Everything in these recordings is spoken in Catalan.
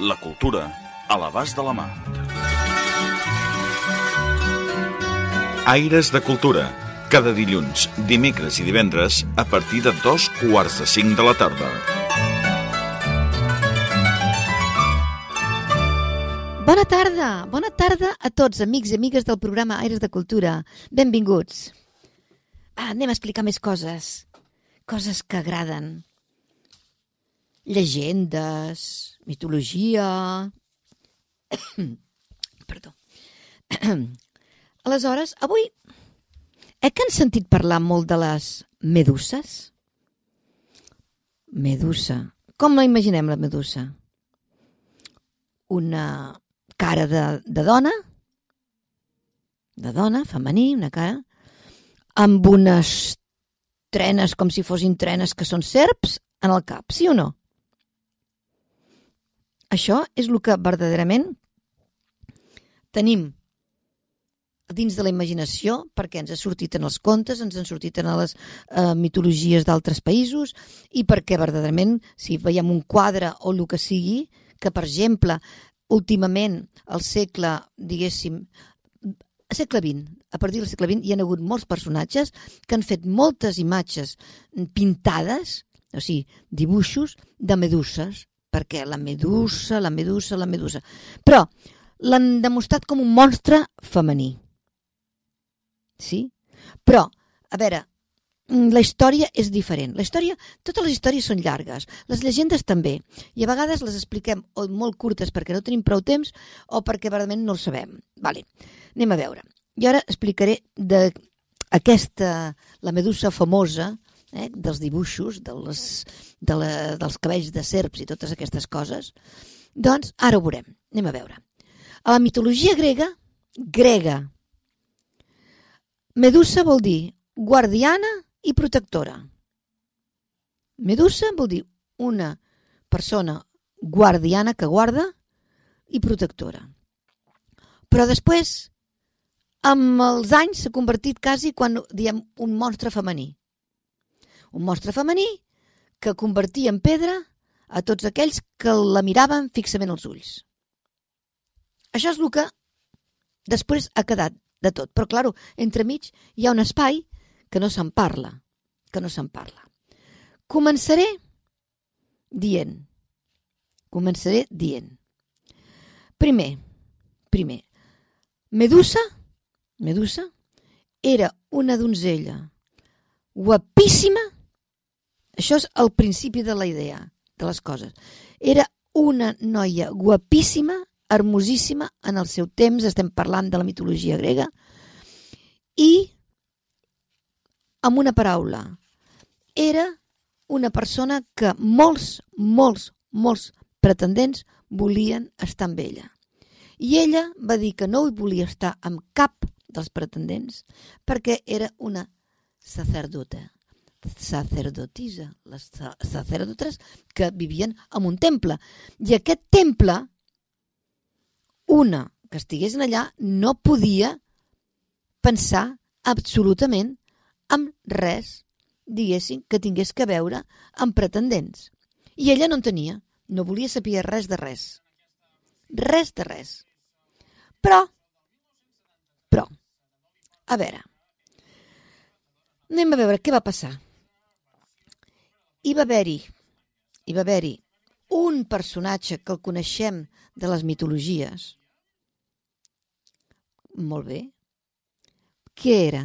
La cultura a l'abast de la mà. Aires de Cultura. Cada dilluns, dimecres i divendres a partir de dos quarts de cinc de la tarda. Bona tarda, bona tarda a tots, amics i amigues del programa Aires de Cultura. Benvinguts. Ah, anem a explicar més coses. Coses que agraden. Llegendes, mitologia... Perdó. Aleshores, avui... Eh que han sentit parlar molt de les meduses? Medusa. Com la imaginem, la medusa? Una cara de, de dona, de dona, femení, una cara, amb unes trenes com si fossin trenes que són serps en el cap, sí o no? Això és el que verdaderament tenim dins de la imaginació, perquè ens ha sortit en els contes, ens han sortit en les eh, mitologies d'altres països i perquè verdaderament, si veiem un quadre o el que sigui, que per exemple, últimament, al segle, diguéssim, segle XX, a partir del segle XX hi ha hagut molts personatges que han fet moltes imatges pintades, o sigui, dibuixos de meduses, perquè la medusa, la medusa, la medusa. Però l'han demostrat com un monstre femení. Sí? Però, a veure, la història és diferent. La història, totes les històries són llargues, les llegendes també, i a vegades les expliquem o molt curtes perquè no tenim prou temps o perquè verdament no ho sabem. Vale. Anem a veure. I ara explicaré de aquesta, la medusa famosa, eh, dels dibuixos, de les, de la, dels cabells de serps i totes aquestes coses, doncs ara ho veurem. Anem a veure. A la mitologia grega, grega, Medusa vol dir guardiana i protectora. Medusa vol dir una persona guardiana que guarda i protectora. Però després, amb els anys, s'ha convertit quasi quan diem un monstre femení. Un monstre femení que convertia en pedra a tots aquells que la miraven fixament als ulls. Això és el que després ha quedat de tot. Però, clar, entremig hi ha un espai que no se'n parla, que no se'n parla. Començaré dient, començaré dient. Primer, primer, Medusa, Medusa era una donzella guapíssima, això és el principi de la idea de les coses. Era una noia guapíssima, hermosíssima en el seu temps, estem parlant de la mitologia grega, i, amb una paraula, era una persona que molts, molts, molts pretendents volien estar amb ella. I ella va dir que no volia estar amb cap dels pretendents perquè era una sacerdota, sacerdotisa, les sacerdotes que vivien en un temple. I aquest temple una que estigués allà no podia pensar absolutament amb res, diguéssim, que tingués que veure amb pretendents. I ella no en tenia, no volia saber res de res. Res de res. Però, però, a veure, anem a veure què va passar. Hi va haver-hi, hi va haver-hi un personatge que el coneixem de les mitologies. Molt bé. Què era?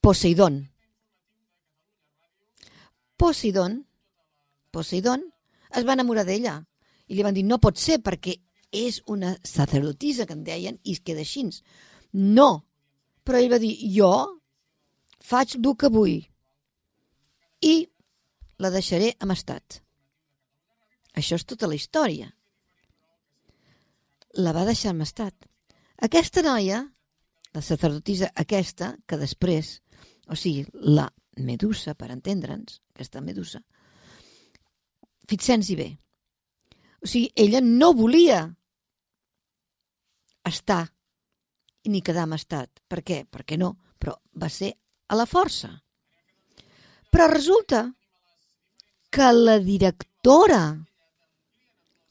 Poseidon. Poseidon, Poseidon es va enamorar d'ella i li van dir no pot ser perquè és una sacerdotisa que en deien i es queda així. No, però ell va dir jo faig el que vull i la deixaré amb estat. Això és tota la història. la va deixar en estat. Aquesta noia, la sacerdotisa aquesta, que després, o sigui, la Medusa, per entendre'ns, aquesta Medusa, fixem-s'hi bé, o sigui, ella no volia estar ni quedar amb estat. Per què? Perquè no, però va ser a la força. Però resulta que la directora,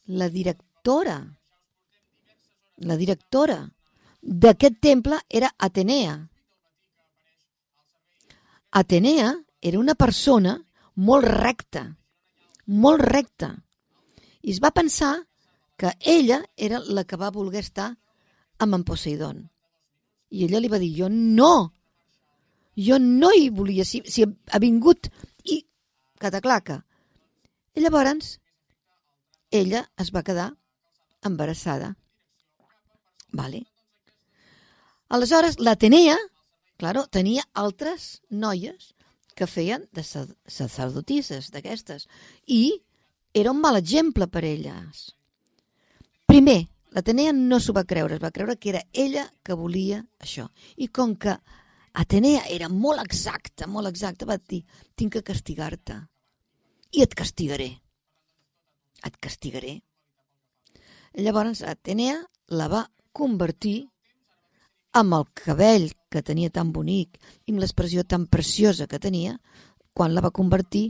la directora, la directora d'aquest temple era Atenea. Atenea era una persona molt recta, molt recta. I es va pensar que ella era la que va voler estar amb en Poseidon. I ella li va dir, jo no, jo no hi volia, si, si ha vingut i cataclaca. I llavors ella es va quedar embarassada. Vale. Aleshores, l'Atenea, claro, tenia altres noies que feien de sacerdotisses d'aquestes i era un mal exemple per elles. Primer, l'Atenea no s'ho va creure, es va creure que era ella que volia això. I com que Atenea era molt exacta, molt exacta, va dir, tinc que castigar-te. I et castigaré. Et castigaré. Llavors Atenea la va convertir amb el cabell que tenia tan bonic i amb l'expressió tan preciosa que tenia, quan la va convertir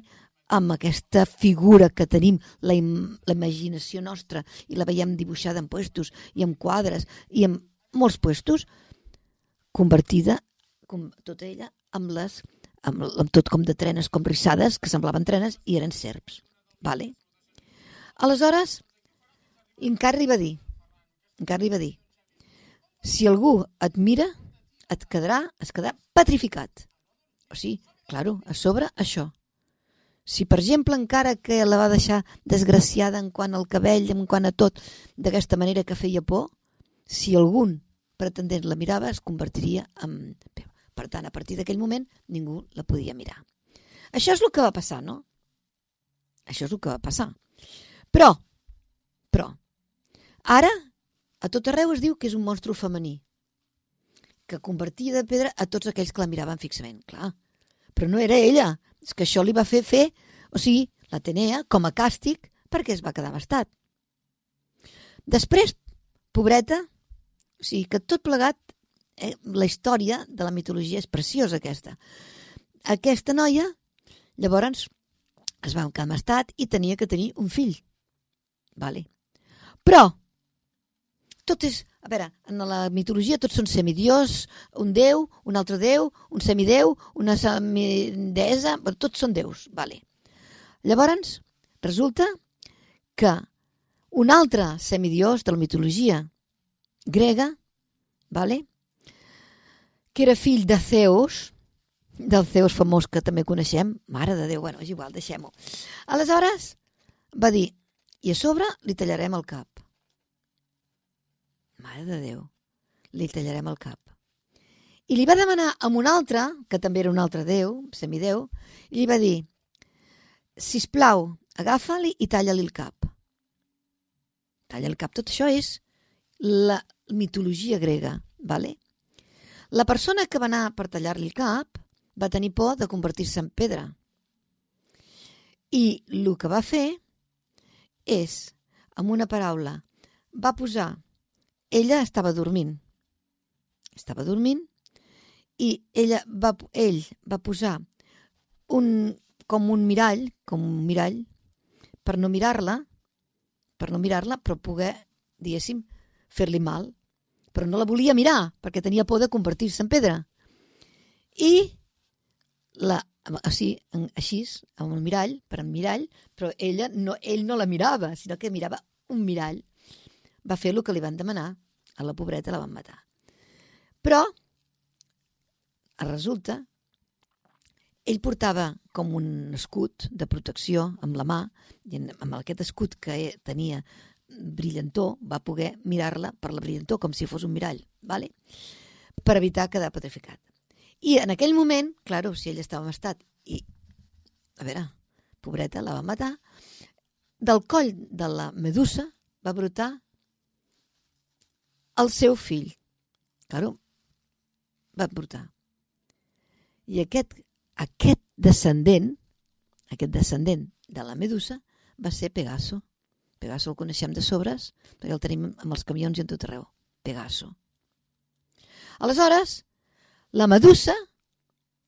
amb aquesta figura que tenim, la, im la imaginació nostra, i la veiem dibuixada en puestos i en quadres i en molts puestos, convertida, com, tota ella, amb les amb, amb tot com de trenes, com rissades, que semblaven trenes i eren serps. Vale? Aleshores, encara li va dir, encara li va dir, si algú et mira, et quedarà, es quedarà petrificat. O sigui, claro, a sobre això. Si, per exemple, encara que la va deixar desgraciada en quant al cabell, en quant a tot, d'aquesta manera que feia por, si algun pretendent la mirava, es convertiria en... Per tant, a partir d'aquell moment, ningú la podia mirar. Això és el que va passar, no? Això és el que va passar. Però, però, ara, a tot arreu es diu que és un monstru femení, que convertia de pedra a tots aquells que la miraven fixament. Clar, però no era ella, és que això li va fer fer, o sigui, l'Atenea, com a càstig, perquè es va quedar bastat. Després, pobreta, o sigui, que tot plegat, eh, la història de la mitologia és preciosa aquesta. Aquesta noia, llavors, es va quedar estat i tenia que tenir un fill. Vale. Però, tot és... A veure, en la mitologia tots són semidios, un déu, un altre déu, un semideu, una semideessa, tots són déus. Vale. Llavors, resulta que un altre semidiós de la mitologia grega, vale? Que era fill de Zeus, del Zeus famós que també coneixem, mare de Déu, bueno, és igual, deixem-ho. Aleshores, va dir, i a sobre li tallarem el cap. Mare de Déu, li tallarem el cap. I li va demanar a un altre, que també era un altre déu, semideu, i li va dir, si plau, agafa-li i talla-li el cap. Talla el cap. Tot això és la mitologia grega, vale? La persona que va anar per tallar-li el cap va tenir por de convertir-se en pedra. I el que va fer és, amb una paraula, va posar ella estava dormint. Estava dormint i ella va, ell va posar un, com un mirall, com un mirall, per no mirar-la, per no mirar-la, però poder, diguéssim, fer-li mal. Però no la volia mirar, perquè tenia por de convertir-se en pedra. I la, així, així, amb el mirall, per en mirall, però ella no, ell no la mirava, sinó que mirava un mirall va fer el que li van demanar. A la pobreta la van matar. Però, resulta, ell portava com un escut de protecció amb la mà, i amb aquest escut que tenia brillantor, va poder mirar-la per la brillantor, com si fos un mirall, vale? per evitar quedar petrificat. I en aquell moment, claro, si ell estava en estat i, a veure, pobreta, la va matar, del coll de la medusa va brotar el seu fill. Claro, va portar. I aquest, aquest descendent, aquest descendent de la Medusa, va ser Pegaso. Pegaso el coneixem de sobres, perquè el tenim amb els camions i en tot arreu. Pegaso. Aleshores, la Medusa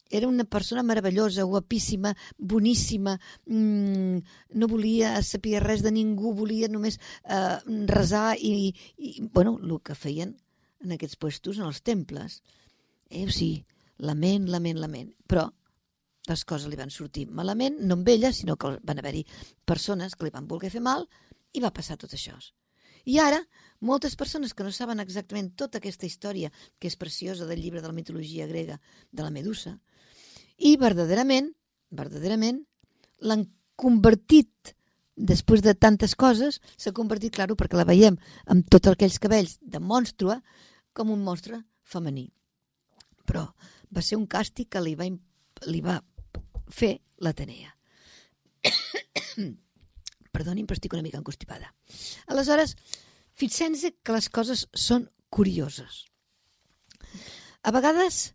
era una persona meravellosa, guapíssima, boníssima, mmm, no volia saber res de ningú, volia només eh, resar i, i, bueno, el que feien en aquests puestos, en els temples. Eh, o sigui, lament, lament, lament. Però les coses li van sortir malament, no amb ella, sinó que van haver-hi persones que li van voler fer mal i va passar tot això. I ara, moltes persones que no saben exactament tota aquesta història, que és preciosa del llibre de la mitologia grega de la Medusa, i verdaderament, verdaderament, l'han convertit, després de tantes coses, s'ha convertit, claro, perquè la veiem amb tots aquells cabells de monstrua, com un monstre femení. Però va ser un càstig que li va, li va fer l'Atenea. Perdonin, però estic una mica encostipada. Aleshores, fixem-nos que les coses són curioses. A vegades,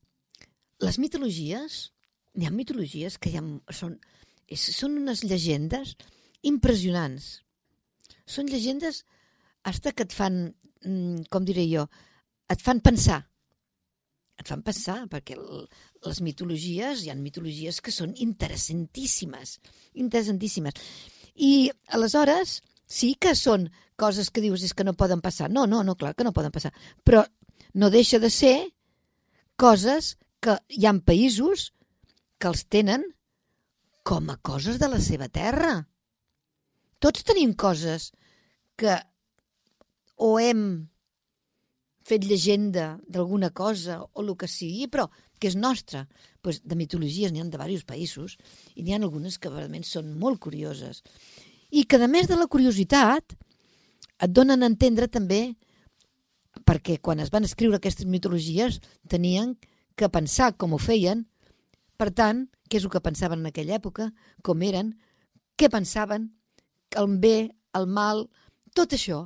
les mitologies hi ha mitologies que ha, són, són unes llegendes impressionants. Són llegendes hasta que et fan, mm, com diré jo, et fan pensar. Et fan pensar, perquè les mitologies, hi ha mitologies que són interessantíssimes, interessantíssimes. I aleshores sí que són coses que dius és que no poden passar. No, no, no, clar que no poden passar. Però no deixa de ser coses que hi ha països que els tenen com a coses de la seva terra. Tots tenim coses que o hem fet llegenda d'alguna cosa o el que sigui, però que és nostra. Pues de mitologies n'hi ha de diversos països i n'hi ha algunes que realment són molt curioses. I que, a més de la curiositat, et donen a entendre també perquè quan es van escriure aquestes mitologies tenien que pensar com ho feien per tant, què és el que pensaven en aquella època, com eren, què pensaven, el bé, el mal, tot això,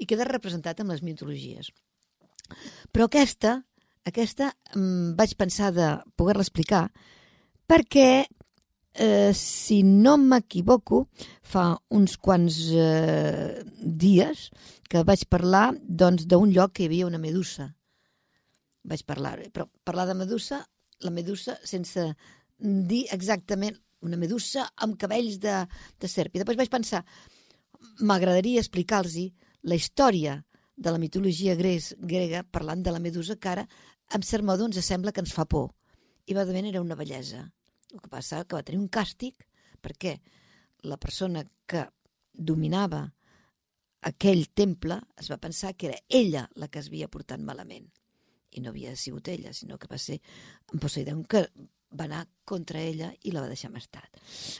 i queda representat en les mitologies. Però aquesta, aquesta mm, vaig pensar de poder-la explicar perquè, eh, si no m'equivoco, fa uns quants eh, dies que vaig parlar doncs, d'un lloc que hi havia una medusa. Vaig parlar, però parlar de medusa la medusa sense dir exactament una medusa amb cabells de, de serp. I després vaig pensar, m'agradaria explicar-los la història de la mitologia gres, grega parlant de la medusa que ara, en cert modo, ens sembla que ens fa por. I verdament era una bellesa. El que passa que va tenir un càstig perquè la persona que dominava aquell temple es va pensar que era ella la que es havia portat malament i no havia sigut ella, sinó que va ser en Poseidon que va anar contra ella i la va deixar més tard.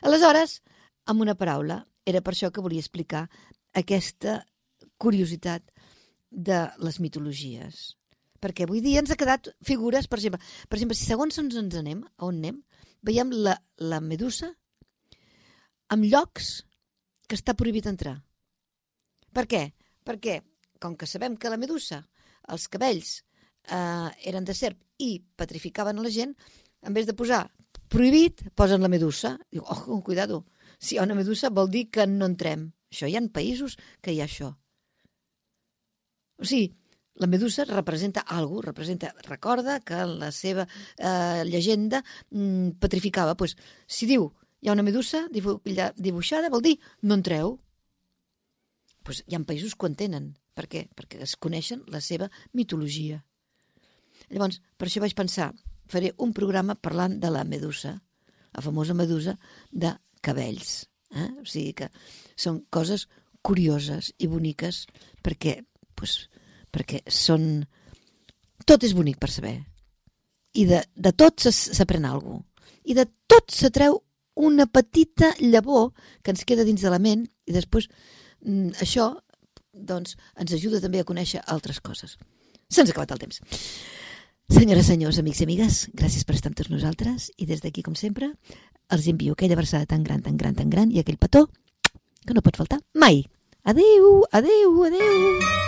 Aleshores, amb una paraula, era per això que volia explicar aquesta curiositat de les mitologies. Perquè avui dia ens ha quedat figures, per exemple, per exemple si segons ens, ens anem, a on anem, veiem la, la medusa amb llocs que està prohibit entrar. Per què? Perquè, com que sabem que la medusa, els cabells eh, eren de serp i petrificaven la gent, en vez de posar prohibit, posen la medusa. Diu, oh, cuidado, si hi ha una medusa vol dir que no entrem. Això hi ha països que hi ha això. O sigui, la medusa representa algú, representa, recorda que la seva eh, llegenda mm, petrificava. Pues, si diu hi ha una medusa dibuixada, vol dir no entreu. Pues, hi ha països que ho entenen. Per què? Perquè es coneixen la seva mitologia. Llavors, per això vaig pensar, faré un programa parlant de la medusa, la famosa medusa de cabells. Eh? O sigui que són coses curioses i boniques perquè, pues, perquè són... Tot és bonic per saber. I de, de tot s'aprèn alguna cosa. I de tot se treu una petita llavor que ens queda dins de la ment i després mm, això doncs, ens ajuda també a conèixer altres coses. Se'ns ha acabat el temps. Senyores, senyors, amics i amigues, gràcies per estar amb tots nosaltres i des d'aquí, com sempre, els envio aquella versada tan gran, tan gran, tan gran i aquell petó que no pot faltar mai. Adeu, adeu, adeu.